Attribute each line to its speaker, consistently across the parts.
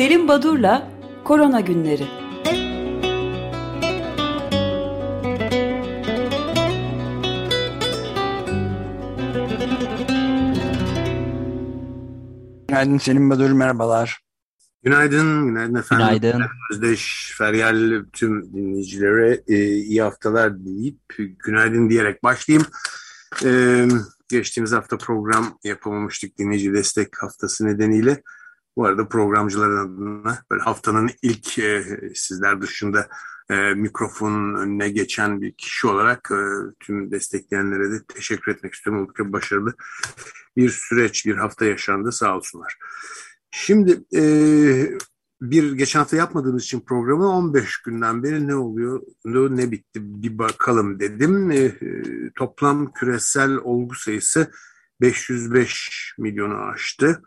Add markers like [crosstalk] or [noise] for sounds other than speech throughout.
Speaker 1: Selim Badur'la Korona Günleri
Speaker 2: Günaydın Selim Badur, merhabalar.
Speaker 3: Günaydın, günaydın efendim.
Speaker 2: Günaydın.
Speaker 3: Özdeş, Feryal tüm dinleyicilere e, iyi haftalar deyip günaydın diyerek başlayayım. E, geçtiğimiz hafta program yapamamıştık dinleyici destek haftası nedeniyle. Bu arada programcıların adına böyle haftanın ilk e, sizler dışında e, mikrofonun önüne geçen bir kişi olarak e, tüm destekleyenlere de teşekkür etmek istiyorum. Oldukça başarılı bir süreç, bir hafta yaşandı sağ olsunlar. Şimdi e, bir geçen hafta yapmadığımız için programı 15 günden beri ne oluyor, ne, bitti bir bakalım dedim. E, toplam küresel olgu sayısı 505 milyonu aştı.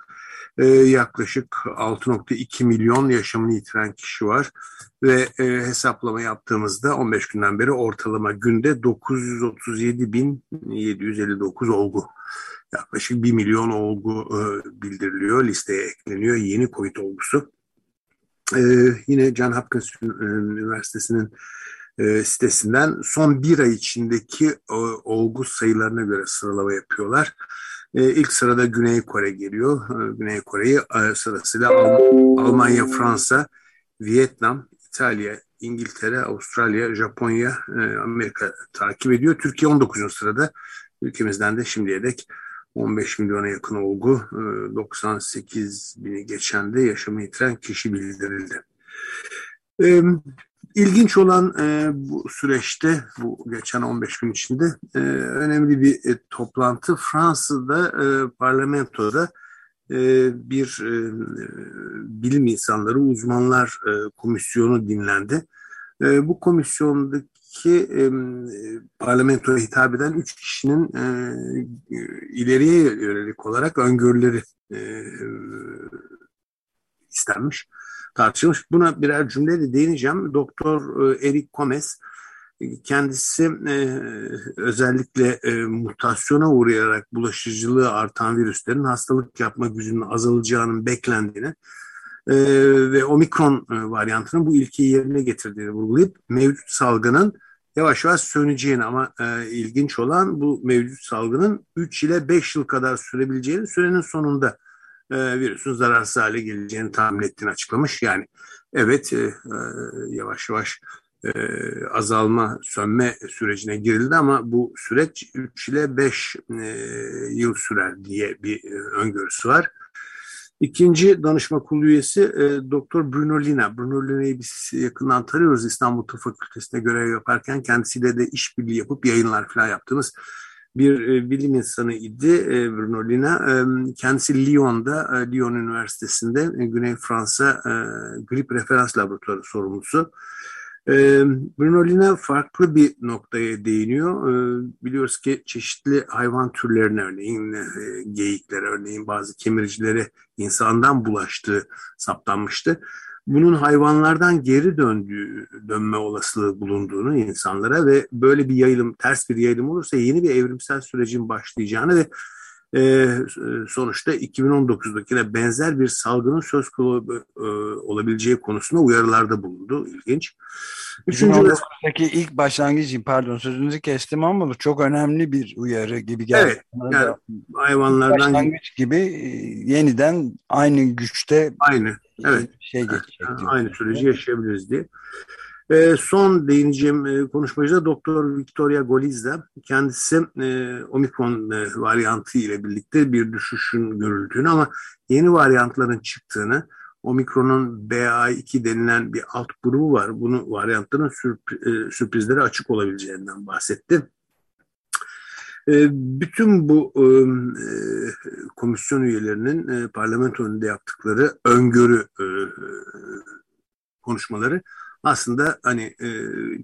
Speaker 3: E, yaklaşık 6.2 milyon yaşamını yitiren kişi var ve e, hesaplama yaptığımızda 15 günden beri ortalama günde 937.759 olgu yaklaşık 1 milyon olgu e, bildiriliyor, listeye ekleniyor yeni COVID olgusu. E, yine John Hopkins Üniversitesi'nin e, sitesinden son bir ay içindeki e, olgu sayılarına göre sıralama yapıyorlar. E, ilk sırada Güney Kore geliyor. E, Güney Kore'yi e, sırasıyla Al Almanya, Fransa, Vietnam, İtalya, İngiltere, Avustralya, Japonya, e, Amerika takip ediyor. Türkiye 19. sırada. Ülkemizden de şimdiye dek 15 milyona yakın olgu, 98 e, bini geçen de yaşamı yitiren kişi bildirildi. E, ilginç olan e, bu süreçte, bu geçen 15 gün içinde önemli bir toplantı Fransa'da parlamentoda bir bilim insanları, uzmanlar komisyonu dinlendi. Bu komisyondaki ki e, parlamentoya hitap eden üç kişinin e, ileriye yönelik olarak öngörüleri e, istenmiş, tartışılmış. Buna birer cümleyle değineceğim. Doktor e, Eric Gomez kendisi e, özellikle e, mutasyona uğrayarak bulaşıcılığı artan virüslerin hastalık yapma gücünün azalacağının beklendiğini e, ve omikron e, varyantının bu ilkeyi yerine getirdiğini vurgulayıp mevcut salgının yavaş yavaş söneceğini ama e, ilginç olan bu mevcut salgının 3 ile 5 yıl kadar sürebileceğini sürenin sonunda e, virüsün zararsız hale geleceğini tahmin ettiğini açıklamış. Yani evet e, e, yavaş yavaş e, azalma, sönme sürecine girildi ama bu süreç 3 ile 5 e, yıl sürer diye bir öngörüsü var. İkinci danışma kurulu üyesi Doktor Bruno Lina. Bruno Lina'yı biz yakından tanıyoruz İstanbul Tıp Fakültesi'nde görev yaparken kendisiyle de işbirliği yapıp yayınlar falan yaptığımız bir e, bilim insanı idi e, Bruno Lina. E, kendisi Lyon'da, e, Lyon Üniversitesi'nde Güney Fransa e, grip referans laboratuvarı sorumlusu. E, Bruno Lina farklı bir noktaya değiniyor. Biliyoruz ki çeşitli hayvan türlerine örneğin e, örneğin bazı kemiricileri insandan bulaştığı saptanmıştı. Bunun hayvanlardan geri döndüğü, dönme olasılığı bulunduğunu insanlara ve böyle bir yayılım, ters bir yayılım olursa yeni bir evrimsel sürecin başlayacağını ve e, sonuçta 2019'dakine benzer bir salgının söz konusu e, olabileceği konusunda uyarılarda bulundu. İlginç.
Speaker 2: Üçüncü 2019'daki ilk başlangıç pardon sözünüzü kestim ama bu çok önemli bir uyarı gibi geldi.
Speaker 3: Evet. Yani hayvanlardan
Speaker 2: başlangıç gibi e, yeniden aynı güçte
Speaker 3: aynı evet
Speaker 2: şey geçecek.
Speaker 3: Aynı süreci yaşayabiliriz diye. E, son değineceğim e, konuşmacı da Doktor Victoria Goliz'de. Kendisi e, omikron e, varyantı ile birlikte bir düşüşün görüldüğünü ama yeni varyantların çıktığını, omikronun BA2 denilen bir alt grubu var. Bunu varyantların sürp e, sürprizleri açık olabileceğinden bahsetti. E, bütün bu e, komisyon üyelerinin parlamento önünde yaptıkları öngörü konuşmaları aslında hani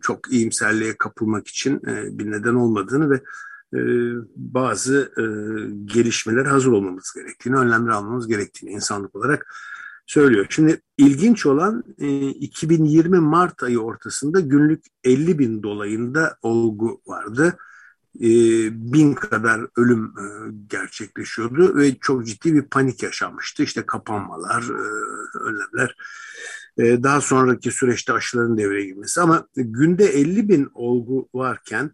Speaker 3: çok iyimserliğe kapılmak için bir neden olmadığını ve bazı gelişmeler hazır olmamız gerektiğini, önlemler almamız gerektiğini insanlık olarak söylüyor. Şimdi ilginç olan e, 2020 Mart ayı ortasında günlük 50 bin dolayında olgu vardı. E, bin kadar ölüm e, gerçekleşiyordu ve çok ciddi bir panik yaşanmıştı. İşte kapanmalar, e, önlemler. E, daha sonraki süreçte aşıların devreye girmesi ama günde 50 bin olgu varken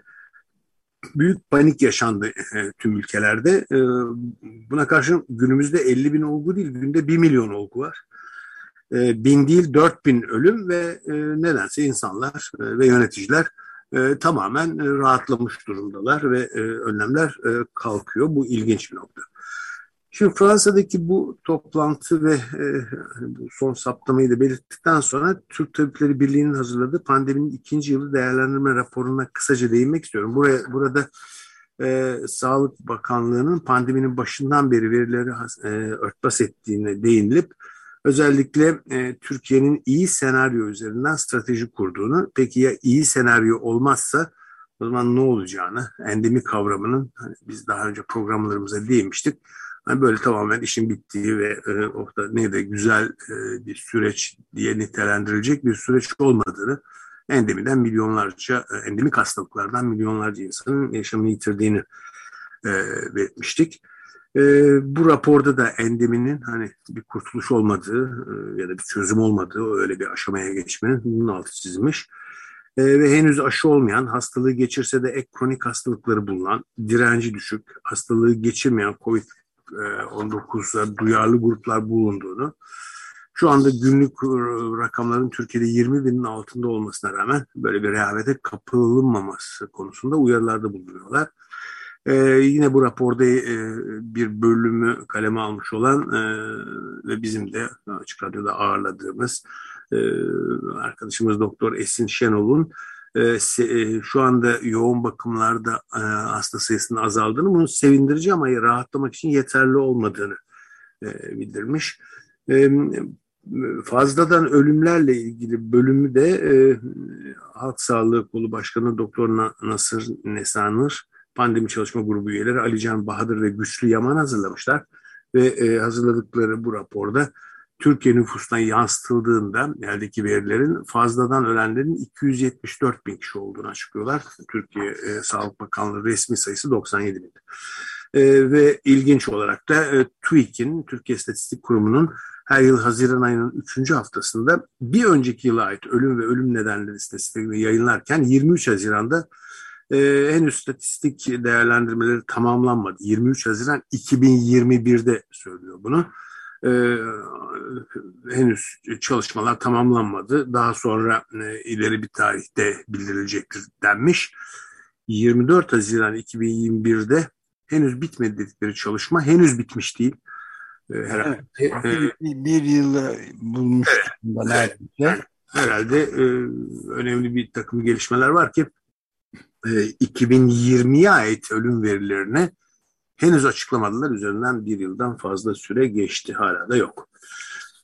Speaker 3: büyük panik yaşandı e, tüm ülkelerde. E, buna karşın günümüzde 50 bin olgu değil, günde 1 milyon olgu var. E, bin değil 4 bin ölüm ve e, nedense insanlar e, ve yöneticiler e, tamamen e, rahatlamış durumdalar ve e, önlemler e, kalkıyor. Bu ilginç bir nokta. Şimdi Fransa'daki bu toplantı ve e, bu son saptamayı da belirttikten sonra Türk Tabipleri Birliği'nin hazırladığı pandeminin ikinci yılı değerlendirme raporuna kısaca değinmek istiyorum. Buraya, burada e, Sağlık Bakanlığı'nın pandeminin başından beri verileri e, örtbas ettiğine değinilip özellikle e, Türkiye'nin iyi senaryo üzerinden strateji kurduğunu, peki ya iyi senaryo olmazsa o zaman ne olacağını, endemi kavramının hani biz daha önce programlarımıza değinmiştik Hani böyle tamamen işin bittiği ve e, orada ne de güzel e, bir süreç diye nitelendirilecek bir süreç olmadığını endemiden milyonlarca, e, endemik hastalıklardan milyonlarca insanın yaşamını yitirdiğini e, belirtmiştik. E, bu raporda da endeminin hani bir kurtuluş olmadığı e, ya da bir çözüm olmadığı öyle bir aşamaya geçmenin bunun altı çizilmiş. E, ve henüz aşı olmayan, hastalığı geçirse de ek kronik hastalıkları bulunan, direnci düşük, hastalığı geçirmeyen COVID 19'da duyarlı gruplar bulunduğunu, şu anda günlük e, rakamların Türkiye'de 20 binin altında olmasına rağmen böyle bir rehavete kapılınmaması konusunda uyarılarda bulunuyorlar. Ee, yine bu raporda e, bir bölümü kaleme almış olan e, ve bizim de Açık Radyo'da ağırladığımız e, arkadaşımız Doktor Esin Şenol'un e, e, şu anda yoğun bakımlarda e, hasta sayısının azaldığını, bunu sevindirici ama rahatlamak için yeterli olmadığını bildirmiş. Fazladan ölümlerle ilgili bölümü de Halk Sağlığı Kolu Başkanı Doktor Nasır Nesanır, pandemi çalışma grubu üyeleri Alican Bahadır ve Güçlü Yaman hazırlamışlar. Ve hazırladıkları bu raporda Türkiye nüfusuna yansıtıldığında eldeki verilerin fazladan ölenlerin 274 bin kişi olduğunu açıklıyorlar. Türkiye e, Sağlık Bakanlığı resmi sayısı 97 bin. E, ve ilginç olarak da e, TÜİK'in, Türkiye İstatistik Kurumu'nun her yıl Haziran ayının 3. haftasında bir önceki yıla ait ölüm ve ölüm nedenleri istatistiklerini yayınlarken 23 Haziran'da e, henüz statistik değerlendirmeleri tamamlanmadı. 23 Haziran 2021'de söylüyor bunu e, henüz çalışmalar tamamlanmadı. Daha sonra e, ileri bir tarihte bildirilecektir denmiş. 24 Haziran 2021'de henüz bitmedi dedikleri çalışma henüz bitmiş değil.
Speaker 2: E, herhalde evet, e, bir, bir yılı bulmuş
Speaker 3: evet, neredeyse. herhalde e, önemli bir takım gelişmeler var ki e, 2020'ye ait ölüm verilerini henüz açıklamadılar. Üzerinden bir yıldan fazla süre geçti. Hala da yok.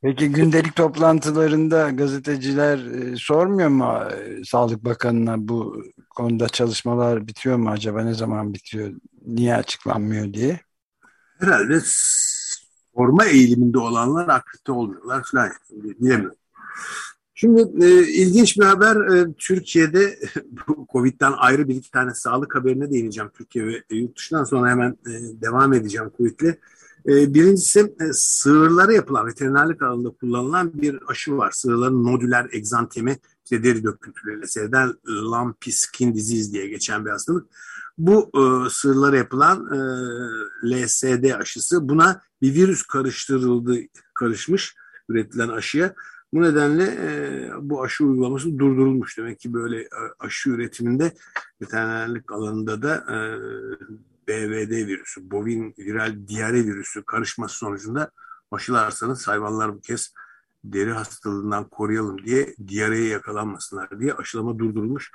Speaker 2: Peki gündelik toplantılarında gazeteciler e, sormuyor mu e, Sağlık Bakanı'na bu konuda çalışmalar bitiyor mu acaba ne zaman bitiyor niye açıklanmıyor diye?
Speaker 3: Herhalde sorma eğiliminde olanlar akredite olmuyorlar falan bilemiyorum. Şimdi e, ilginç bir haber e, Türkiye'de [laughs] Covid'den ayrı bir iki tane sağlık haberine değineceğim Türkiye ve e, yurt dışından sonra hemen e, devam edeceğim Covid'le. E, birincisi e, sığırlara yapılan veterinerlik alanında kullanılan bir aşı var. Sığırların nodüler egzantemi işte deri döküntüleriyle seyreden lumpy skin disease diye geçen bir hastalık. Bu e, sığırlara yapılan e, LSD aşısı buna bir virüs karıştırıldı, karışmış üretilen aşıya bu nedenle e, bu aşı uygulaması durdurulmuş. Demek ki böyle e, aşı üretiminde veterinerlik alanında da e, BVD virüsü, bovin viral diyare virüsü karışması sonucunda aşılarsanız hayvanlar bu kez deri hastalığından koruyalım diye diyareye yakalanmasınlar diye aşılama durdurulmuş.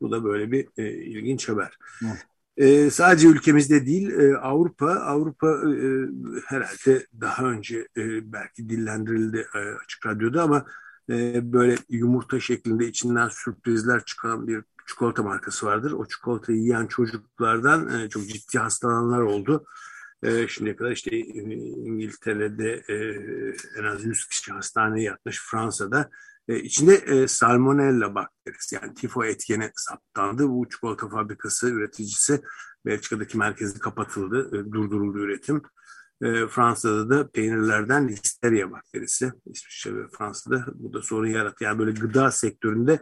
Speaker 3: Bu da böyle bir e, ilginç haber. Evet. E, sadece ülkemizde değil e, Avrupa Avrupa e, herhalde daha önce e, belki dillendirildi e, açık radyoda ama e, böyle yumurta şeklinde içinden sürprizler çıkan bir çikolata markası vardır. O çikolatayı yiyen çocuklardan e, çok ciddi hastalananlar oldu. E, şimdiye kadar işte e, İngiltere'de e, en az 100 kişi hastaneye yatmış. Fransa'da e, içinde e, salmonella bakterisi yani tifo etkeni saptandı. Bu çikolata fabrikası üreticisi Belçika'daki merkezi kapatıldı, e, durduruldu üretim. E, Fransa'da da peynirlerden listeria bakterisi, İsviçre ve Fransa'da bu da sorun yarattı. Yani böyle gıda sektöründe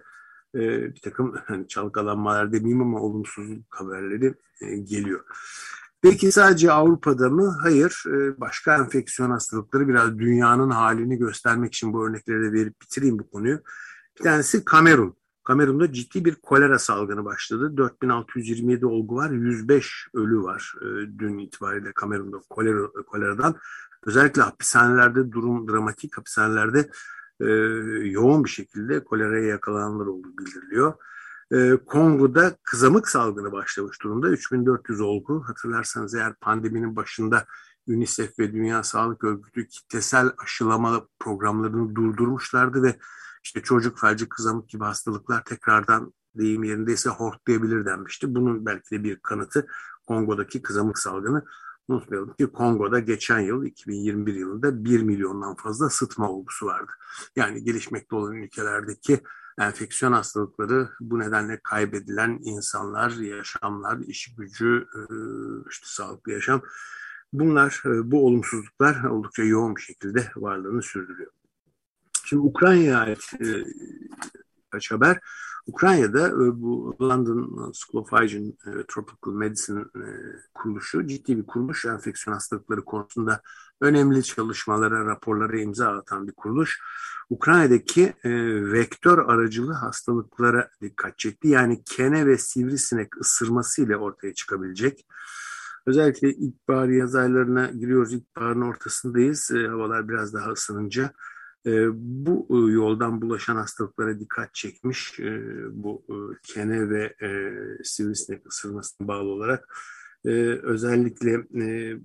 Speaker 3: e, bir takım hani çalkalanmalar demeyeyim ama olumsuzluk haberleri e, geliyor. Peki sadece Avrupa'da mı? Hayır. E, başka enfeksiyon hastalıkları biraz dünyanın halini göstermek için bu örnekleri de verip bitireyim bu konuyu. Bir tanesi Kamerun. Kamerun'da ciddi bir kolera salgını başladı. 4627 olgu var, 105 ölü var e, dün itibariyle Kamerun'da kolera, koleradan. Özellikle hapishanelerde durum dramatik. Hapishanelerde e, yoğun bir şekilde koleraya yakalananlar olduğu bildiriliyor. E, Kongo'da kızamık salgını başlamış durumda. 3400 olgu. Hatırlarsanız eğer pandeminin başında UNICEF ve Dünya Sağlık Örgütü kitlesel aşılama programlarını durdurmuşlardı ve işte çocuk felci, kızamık gibi hastalıklar tekrardan deyim yerindeyse hortlayabilir denmişti. Bunun belki de bir kanıtı Kongo'daki kızamık salgını. Unutmayalım ki Kongo'da geçen yıl 2021 yılında 1 milyondan fazla sıtma olgusu vardı. Yani gelişmekte olan ülkelerdeki enfeksiyon hastalıkları bu nedenle kaybedilen insanlar, yaşamlar, iş gücü, e, işte sağlıklı yaşam bunlar, e, bu olumsuzluklar oldukça yoğun bir şekilde varlığını sürdürüyor. Şimdi Ukrayna'ya ait e, kaç haber. Ukrayna'da bu London School of Hygiene Tropical Medicine kuruluşu ciddi bir kuruluş. Enfeksiyon hastalıkları konusunda önemli çalışmalara, raporlara imza atan bir kuruluş. Ukrayna'daki e, vektör aracılı hastalıklara dikkat çekti. Yani kene ve sivrisinek ısırması ile ortaya çıkabilecek. Özellikle ilkbahar yaz aylarına giriyoruz. İlkbaharın ortasındayız. E, havalar biraz daha ısınınca e, bu e, yoldan bulaşan hastalıklara dikkat çekmiş e, bu e, kene ve e, sivrisinek ısırmasına bağlı olarak e, özellikle e,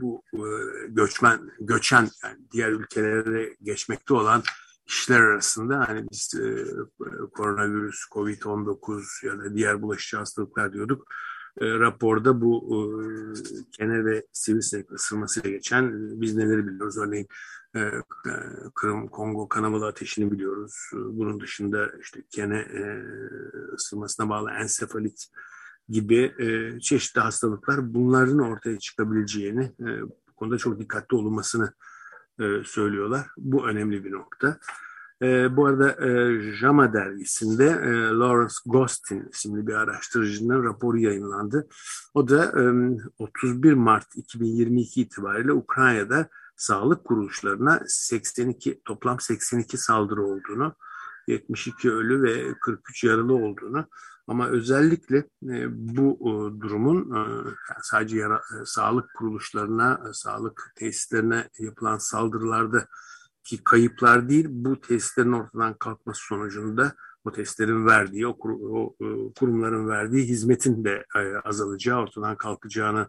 Speaker 3: bu e, göçmen göçen yani diğer ülkelere geçmekte olan işler arasında hani biz e, koronavirüs, Covid-19 ya da diğer bulaşıcı hastalıklar diyorduk. E, raporda bu e, kene ve sivrisinek ısırmasıyla geçen biz neleri biliyoruz? Örneğin e, e, Kırım, Kongo kanamalı ateşini biliyoruz. E, bunun dışında işte kene e, ısırmasına bağlı ensefalit gibi e, çeşitli hastalıklar bunların ortaya çıkabileceğini e, bu konuda çok dikkatli olunmasını e, söylüyorlar. Bu önemli bir nokta. E, bu arada e, JAMA dergisinde e, Lawrence Gostin isimli bir araştırıcının raporu yayınlandı. O da e, 31 Mart 2022 itibariyle Ukrayna'da sağlık kuruluşlarına 82 toplam 82 saldırı olduğunu, 72 ölü ve 43 yaralı olduğunu ama özellikle e, bu e, durumun e, sadece yara, e, sağlık kuruluşlarına, e, sağlık tesislerine yapılan saldırılarda ki kayıplar değil, bu tesislerin ortadan kalkması sonucunda bu testlerin verdiği, o, o e, kurumların verdiği hizmetin de e, azalacağı, ortadan kalkacağını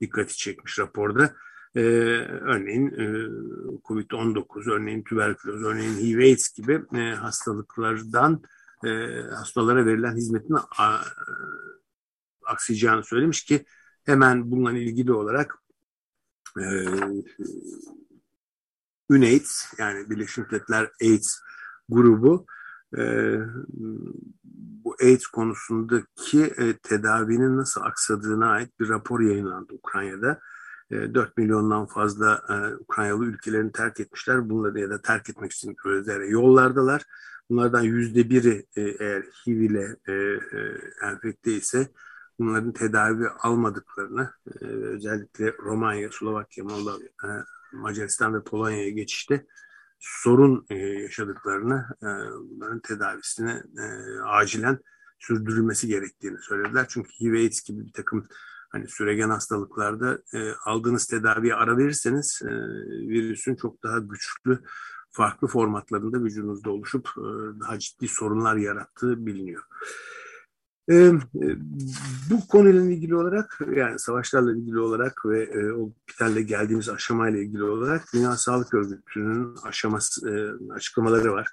Speaker 3: dikkati çekmiş raporda. Ee, örneğin e, COVID-19, örneğin tüberküloz, örneğin HIV-AIDS gibi e, hastalıklardan e, hastalara verilen hizmetin a, aksayacağını söylemiş ki hemen bununla ilgili olarak e, UNAIDS yani Birleşmiş Milletler AIDS grubu e, bu AIDS konusundaki e, tedavinin nasıl aksadığına ait bir rapor yayınlandı Ukrayna'da. 4 e, milyondan fazla e, Ukraynalı ülkelerini terk etmişler. Bunları ya da terk etmek için özlere yollardalar. Bunlardan yüzde biri e, eğer HIV ile enfekte ise bunların tedavi almadıklarını özellikle Romanya, Slovakya, Moldova, Macaristan ve Polonya'ya geçişte sorun yaşadıklarını bunların tedavisine acilen sürdürülmesi gerektiğini söylediler. Çünkü HIV AIDS gibi bir takım hani süregen hastalıklarda e, aldığınız tedaviye ara verirseniz e, virüsün çok daha güçlü farklı formatlarında vücudunuzda oluşup e, daha ciddi sorunlar yarattığı biliniyor. E, e, bu konuyla ilgili olarak yani savaşlarla ilgili olarak ve e, o bitenle geldiğimiz aşamayla ilgili olarak Dünya Sağlık Örgütü'nün aşaması e, açıklamaları var.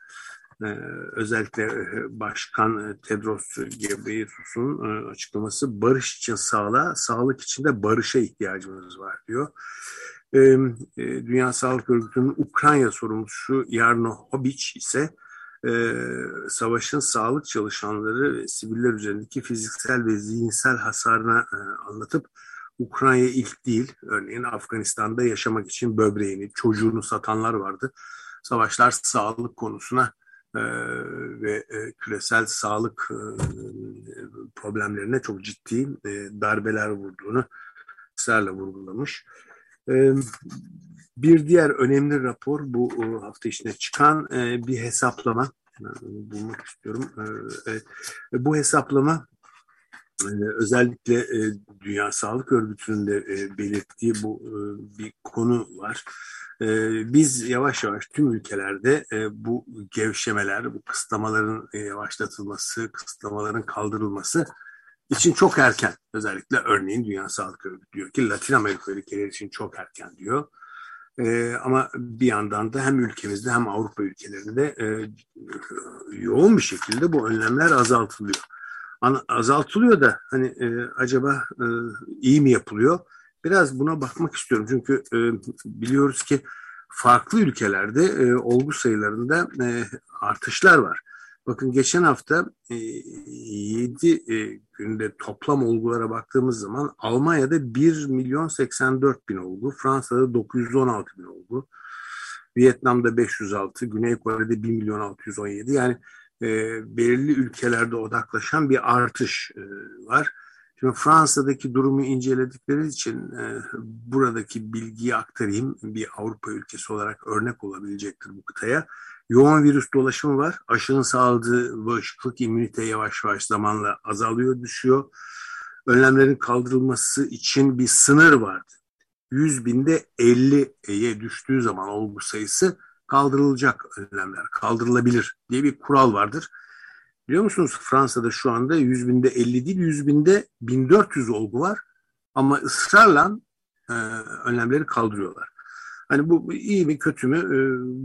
Speaker 3: Ee, özellikle e, Başkan e, Tedros Ghebreyesus'un e, açıklaması barış için sağlığa, sağlık için de barışa ihtiyacımız var diyor. Dünya Sağlık Örgütü'nün Ukrayna sorumlusu Yarno Hobic ise savaşın sağlık çalışanları ve siviller üzerindeki fiziksel ve zihinsel hasarına anlatıp Ukrayna ilk değil. Örneğin Afganistan'da yaşamak için böbreğini, çocuğunu satanlar vardı. Savaşlar sağlık konusuna ve e, küresel sağlık e, problemlerine çok ciddi e, darbeler vurduğunu ısrarla vurgulamış. E, bir diğer önemli rapor bu hafta içinde çıkan bir hesaplama. Bulmak istiyorum. E, bu hesaplama özellikle Dünya Sağlık Örgütü'nün de belirttiği bu bir konu var. Biz yavaş yavaş tüm ülkelerde bu gevşemeler, bu kısıtlamaların yavaşlatılması, kısıtlamaların kaldırılması için çok erken. Özellikle örneğin Dünya Sağlık Örgütü diyor ki Latin Amerika ülkeleri için çok erken diyor. E, ama bir yandan da hem ülkemizde hem Avrupa ülkelerinde e, yoğun bir şekilde bu önlemler azaltılıyor. Azaltılıyor da hani e, acaba e, iyi mi yapılıyor? Biraz buna bakmak istiyorum çünkü e, biliyoruz ki farklı ülkelerde e, olgu sayılarında e, artışlar var. Bakın geçen hafta e, 7 e, günde toplam olgulara baktığımız zaman Almanya'da 1 milyon 84 bin olgu, Fransa'da 916 bin olgu, Vietnam'da 506, Güney Kore'de 1 milyon 617 yani e, belirli ülkelerde odaklaşan bir artış e, var. Şimdi Fransa'daki durumu inceledikleri için e, buradaki bilgiyi aktarayım. Bir Avrupa ülkesi olarak örnek olabilecektir bu kıtaya yoğun virüs dolaşımı var. Aşının sağladığı bağışıklık immünite yavaş yavaş zamanla azalıyor, düşüyor. Önlemlerin kaldırılması için bir sınır vardı. 100 binde 50'ye düştüğü zaman olgu sayısı kaldırılacak önlemler, kaldırılabilir diye bir kural vardır. Biliyor musunuz Fransa'da şu anda 100 binde 50 değil 100 binde 1400 olgu var ama ısrarla e, önlemleri kaldırıyorlar. Hani bu böyle mi kötü mü e,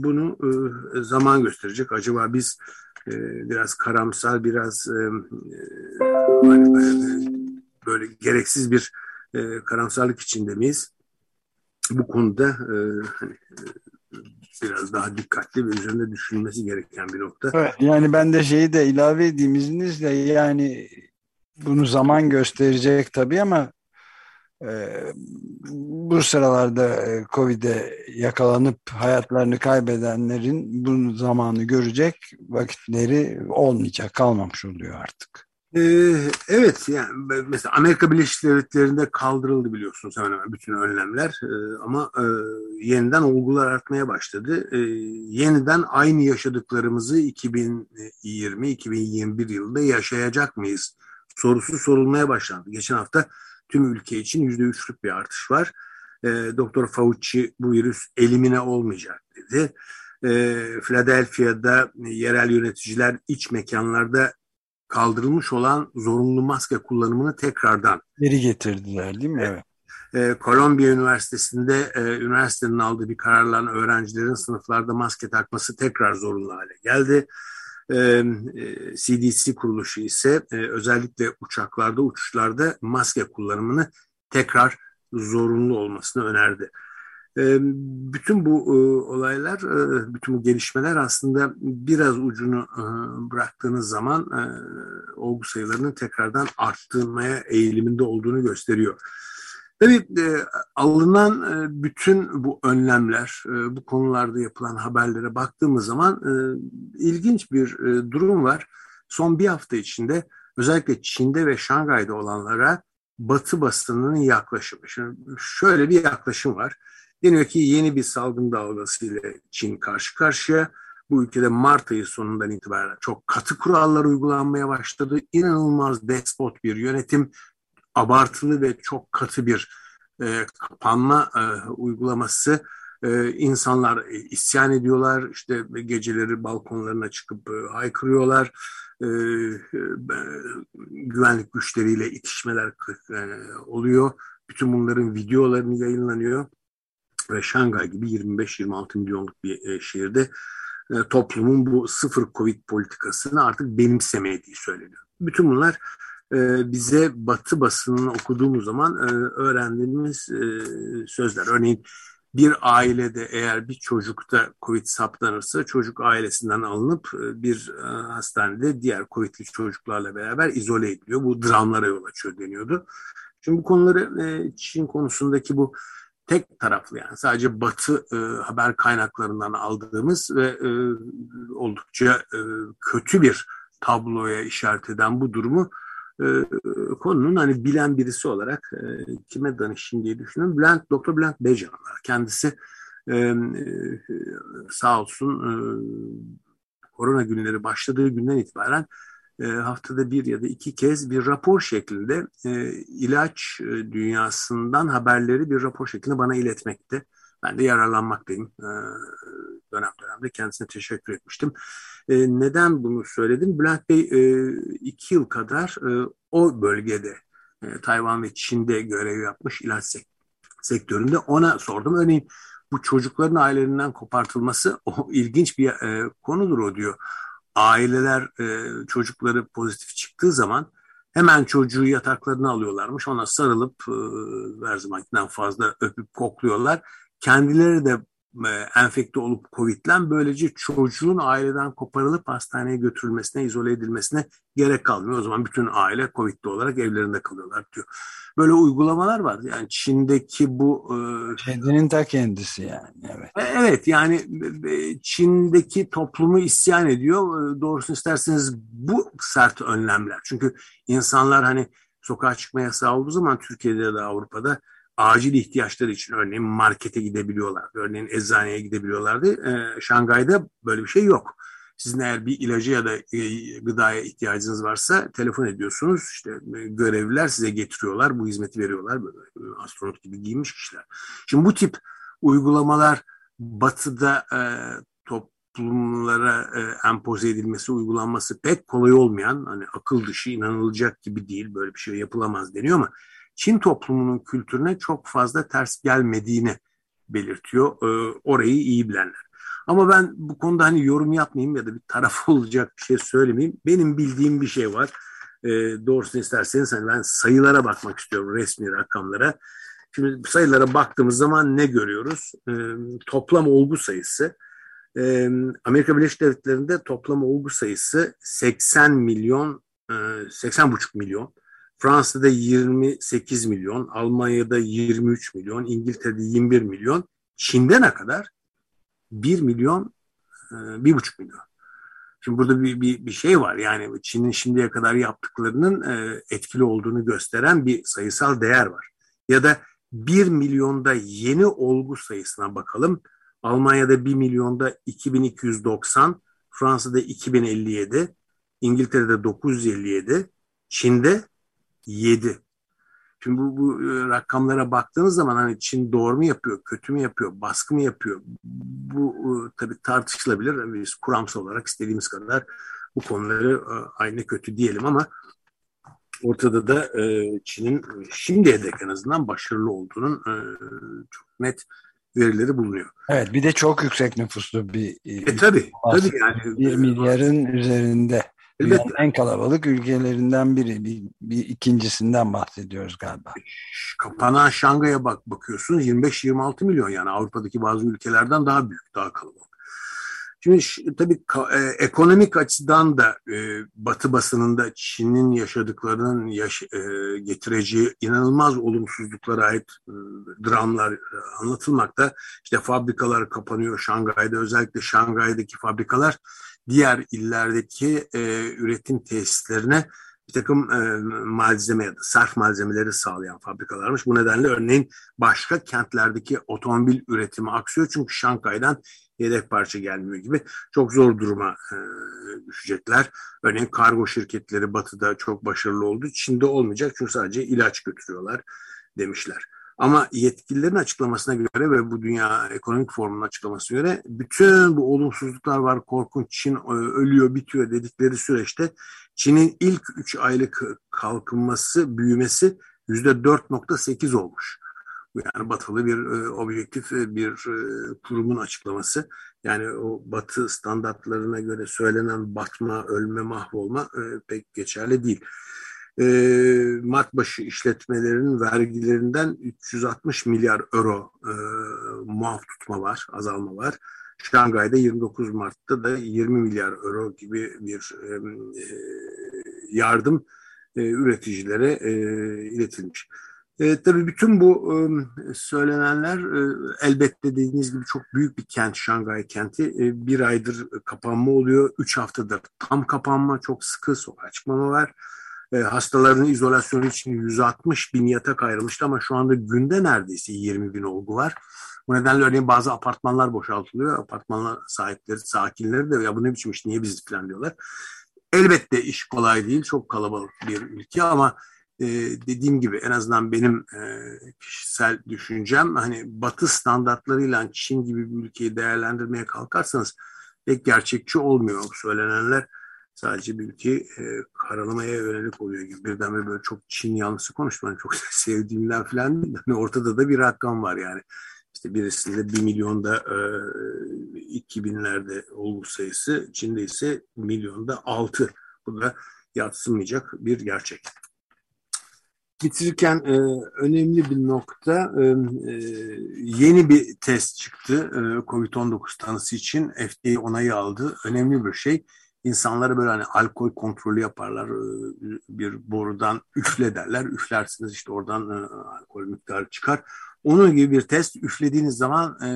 Speaker 3: bunu e, zaman gösterecek. Acaba biz e, biraz karamsar, biraz hani böyle gereksiz bir karamsarlık içinde miyiz? Bu konuda hani biraz daha dikkatli ve üzerinde düşünülmesi gereken bir nokta.
Speaker 2: Evet, yani ben de şeyi de ilave edeyim izninizle yani bunu zaman gösterecek tabii ama ee, bu sıralarda e, Covid'e yakalanıp hayatlarını kaybedenlerin bu zamanı görecek vakitleri olmayacak, kalmamış oluyor artık.
Speaker 3: Ee, evet, yani mesela Amerika Birleşik Devletleri'nde kaldırıldı biliyorsunuz hemen hemen bütün önlemler ee, ama e, yeniden olgular artmaya başladı. Ee, yeniden aynı yaşadıklarımızı 2020-2021 yılında yaşayacak mıyız sorusu sorulmaya başlandı. Geçen hafta tüm ülke için yüzde üçlük bir artış var. Doktor Fauci bu virüs elimine olmayacak dedi. E, Philadelphia'da yerel yöneticiler iç mekanlarda kaldırılmış olan zorunlu maske kullanımını tekrardan
Speaker 2: geri getirdiler değil mi? Evet.
Speaker 3: E, Columbia Üniversitesi'nde e, üniversitenin aldığı bir kararla öğrencilerin sınıflarda maske takması tekrar zorunlu hale geldi. CDC kuruluşu ise özellikle uçaklarda, uçuşlarda maske kullanımını tekrar zorunlu olmasını önerdi. Bütün bu olaylar, bütün bu gelişmeler aslında biraz ucunu bıraktığınız zaman olgu sayılarının tekrardan arttırmaya eğiliminde olduğunu gösteriyor. Tabii e, alınan e, bütün bu önlemler, e, bu konularda yapılan haberlere baktığımız zaman e, ilginç bir e, durum var. Son bir hafta içinde özellikle Çin'de ve Şangay'da olanlara Batı basınının yaklaşımı. Şimdi şöyle bir yaklaşım var. Deniyor ki yeni bir salgın dalgası ile Çin karşı karşıya. Bu ülkede Mart ayı sonundan itibaren çok katı kurallar uygulanmaya başladı. İnanılmaz despot bir yönetim abartılı ve çok katı bir e, kapanma e, uygulaması. E, insanlar e, isyan ediyorlar. İşte geceleri balkonlarına çıkıp e, haykırıyorlar. E, e, güvenlik güçleriyle itişmeler e, oluyor. Bütün bunların videolarını yayınlanıyor ve Şangay gibi 25-26 milyonluk bir e, şehirde e, toplumun bu sıfır covid politikasını artık benimsemediği söyleniyor. Bütün bunlar e, bize Batı basınını okuduğumuz zaman öğrendiğimiz sözler. Örneğin bir ailede eğer bir çocukta COVID saptanırsa çocuk ailesinden alınıp bir hastanede diğer COVID'li çocuklarla beraber izole ediliyor. Bu dramlara yol açıyor deniyordu. Şimdi bu konuları Çin konusundaki bu tek taraflı yani sadece Batı e, haber kaynaklarından aldığımız ve e, oldukça e, kötü bir tabloya işaret eden bu durumu e, konunun hani bilen birisi olarak e, kime danışayım diye düşünüyorum. Bülent, Doktor Bülent Beycan kendisi e, e, sağ olsun e, korona günleri başladığı günden itibaren e, haftada bir ya da iki kez bir rapor şeklinde e, ilaç e, dünyasından haberleri bir rapor şeklinde bana iletmekte. Ben de yararlanmaktayım. E, dönem dönemde kendisine teşekkür etmiştim. Neden bunu söyledim? Bülent Bey iki yıl kadar o bölgede Tayvan ve Çin'de görev yapmış ilaç sektöründe. Ona sordum. Örneğin bu çocukların ailelerinden kopartılması o ilginç bir konudur o diyor aileler e, çocukları pozitif çıktığı zaman hemen çocuğu yataklarına alıyorlarmış. Ona sarılıp e, her zamankinden fazla öpüp kokluyorlar. Kendileri de enfekte olup Covid'len böylece çocuğun aileden koparılıp hastaneye götürülmesine, izole edilmesine gerek kalmıyor. O zaman bütün aile Covid'li olarak evlerinde kalıyorlar diyor. Böyle uygulamalar var. Yani Çin'deki bu...
Speaker 2: Kendinin ta kendisi yani. Evet.
Speaker 3: E, evet yani Çin'deki toplumu isyan ediyor. Doğrusunu isterseniz bu sert önlemler. Çünkü insanlar hani sokağa çıkma yasağı olduğu zaman Türkiye'de da Avrupa'da acil ihtiyaçları için örneğin markete gidebiliyorlar. Örneğin eczaneye gidebiliyorlardı. E, Şangay'da böyle bir şey yok. Sizin eğer bir ilacı ya da e, gıdaya ihtiyacınız varsa telefon ediyorsunuz. İşte e, görevliler size getiriyorlar. Bu hizmeti veriyorlar. Böyle e, astronot gibi giymiş kişiler. Şimdi bu tip uygulamalar batıda e, toplumlara e, empoze edilmesi, uygulanması pek kolay olmayan, hani akıl dışı, inanılacak gibi değil, böyle bir şey yapılamaz deniyor ama Çin toplumunun kültürüne çok fazla ters gelmediğini belirtiyor. E, orayı iyi bilenler. Ama ben bu konuda hani yorum yapmayayım ya da bir taraf [laughs] olacak bir şey söylemeyeyim. Benim bildiğim bir şey var. E, doğrusunu isterseniz hani ben sayılara bakmak istiyorum resmi rakamlara. Şimdi sayılara baktığımız zaman ne görüyoruz? E, toplam olgu sayısı. E, Amerika Birleşik Devletleri'nde toplam olgu sayısı 80 milyon, e, 80,5 milyon. Fransa'da 28 milyon, Almanya'da 23 milyon, İngiltere'de 21 milyon. Çin'de ne kadar? 1 milyon, 1,5 e, milyon. Şimdi burada bir, bir, bir şey var yani Çin'in şimdiye kadar yaptıklarının e, etkili olduğunu gösteren bir sayısal değer var. Ya da 1 milyonda yeni olgu sayısına bakalım. Almanya'da 1 milyonda 2290, Fransa'da 2057, İngiltere'de 957, Çin'de 7. Şimdi bu, bu e, rakamlara baktığınız zaman hani Çin doğru mu yapıyor, kötü mü yapıyor, baskı mı yapıyor? Bu e, tabii tartışılabilir. Biz kuramsal olarak istediğimiz kadar bu konuları e, aynı kötü diyelim ama ortada da Çin'in şimdiye dek en azından başarılı olduğunun çok net verileri bulunuyor.
Speaker 2: Evet bir de çok yüksek nüfuslu bir
Speaker 3: e, tabii, tabii yani
Speaker 2: bir milyarın üzerinde Dünyanın en kalabalık ülkelerinden biri. Bir, bir ikincisinden bahsediyoruz galiba.
Speaker 3: Kapanan Şangay'a bak bakıyorsunuz 25-26 milyon yani Avrupa'daki bazı ülkelerden daha büyük, daha kalabalık. Şimdi tabii e, ekonomik açıdan da e, Batı basınında Çin'in yaşadıklarının yaş, e, getireceği inanılmaz olumsuzluklara ait e, dramlar e, anlatılmakta. İşte fabrikalar kapanıyor Şangay'da özellikle Şangay'daki fabrikalar diğer illerdeki e, üretim tesislerine bir takım e, malzeme ya da sarf malzemeleri sağlayan fabrikalarmış. Bu nedenle örneğin başka kentlerdeki otomobil üretimi aksıyor. Çünkü Şangay'dan yedek parça gelmiyor gibi çok zor duruma e, düşecekler. Örneğin kargo şirketleri batıda çok başarılı oldu. Çin'de olmayacak çünkü sadece ilaç götürüyorlar demişler. Ama yetkililerin açıklamasına göre ve bu Dünya Ekonomik Forumu'nun açıklamasına göre bütün bu olumsuzluklar var, korkunç Çin e, ölüyor, bitiyor dedikleri süreçte Çin'in ilk 3 aylık kalkınması, büyümesi %4.8 olmuş. Bu yani batılı bir e, objektif e, bir kurumun açıklaması. Yani o batı standartlarına göre söylenen batma, ölme, mahvolma pek geçerli değil e, Mart başı işletmelerinin vergilerinden 360 milyar euro e, muaf tutma var, azalma var. Şangay'da 29 Mart'ta da 20 milyar euro gibi bir e, e, yardım e, üreticilere e, iletilmiş. E, tabii bütün bu e, söylenenler e, elbette dediğiniz gibi çok büyük bir kent Şangay kenti. E, bir aydır kapanma oluyor. Üç haftadır tam kapanma, çok sıkı sokağa çıkmama var. E, hastaların izolasyonu için 160 bin yatak ayrılmıştı ama şu anda günde neredeyse 20 bin olgu var. Bu nedenle örneğin bazı apartmanlar boşaltılıyor. Apartmanlar sahipleri, sakinleri de ya bu ne biçim iş niye biz falan diyorlar. Elbette iş kolay değil. Çok kalabalık bir ülke ama e, dediğim gibi en azından benim e, kişisel düşüncem hani batı standartlarıyla Çin gibi bir ülkeyi değerlendirmeye kalkarsanız pek gerçekçi olmuyor söylenenler. Sadece bir ülkeyi e, karalamaya yönelik oluyor gibi. Birdenbire böyle çok Çin yanlısı konuşmanı çok [laughs] sevdiğimden falan değil. Hani ortada da bir rakam var yani. İşte birisinde bir milyonda e, 2000'lerde olgu sayısı, Çin'de ise milyonda altı. Bu da yatsınmayacak bir gerçek. Bitirirken e, önemli bir nokta e, e, yeni bir test çıktı e, COVID-19 tanısı için FDA onayı aldı. Önemli bir şey insanlara böyle hani alkol kontrolü yaparlar e, bir borudan üfle derler üflersiniz işte oradan e, alkol miktarı çıkar onun gibi bir test üflediğiniz zaman e,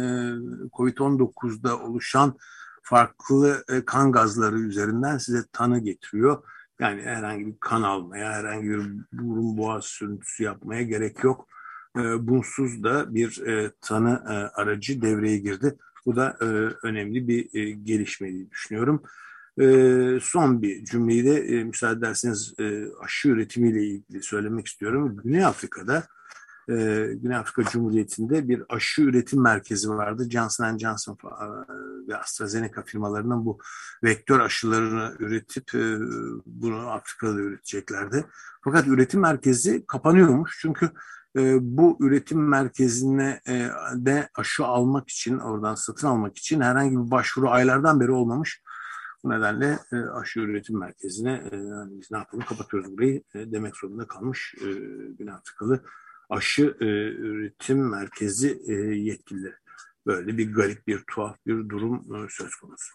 Speaker 3: COVID-19'da oluşan farklı kan gazları üzerinden size tanı getiriyor. Yani herhangi bir kan almaya, herhangi bir burun boğaz sürüntüsü yapmaya gerek yok. Bunsuz da bir tanı aracı devreye girdi. Bu da önemli bir gelişme diye düşünüyorum. E, son bir cümleyi de e, müsaade ederseniz e, aşı üretimiyle ilgili söylemek istiyorum. Güney Afrika'da e, Güney Afrika Cumhuriyeti'nde bir aşı üretim merkezi vardı. Johnson Johnson ve AstraZeneca firmalarının bu vektör aşılarını üretip bunu Afrika'da üreteceklerdi. Fakat üretim merkezi kapanıyormuş. Çünkü bu üretim merkezine de aşı almak için, oradan satın almak için herhangi bir başvuru aylardan beri olmamış. Bu nedenle e, aşı üretim merkezine e, biz ne yapalım kapatıyoruz burayı e, demek zorunda kalmış e, Güney Afrikalı aşı e, üretim merkezi e, yetkilileri. Böyle bir garip, bir tuhaf bir durum e, söz konusu.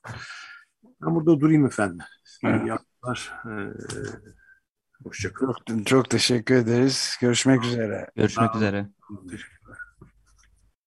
Speaker 3: Ben burada durayım efendim. Evet. Yaptılar. E, Hoşçakalın.
Speaker 2: Çok, çok teşekkür ederiz. Görüşmek üzere.
Speaker 4: Görüşmek üzere.
Speaker 3: Teşekkür